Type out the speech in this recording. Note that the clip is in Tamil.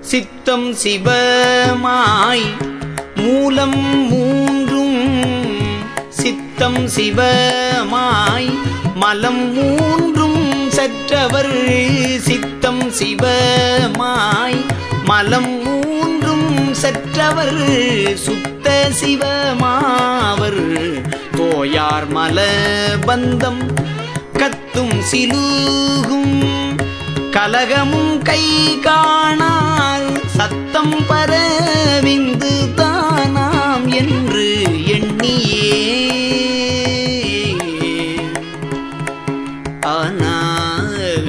சித்தம் சிவமாய் மூலம் மூன்றும் சித்தம் சிவமாய் மலம் மூன்றும் சற்றவர் சித்தம் சிவமாய் மலம் மூன்றும் சற்றவர் சுத்த சிவமாவர். தோயார் மலபந்தம் கத்தும் சிலூகும் கலகமும் கை காண ana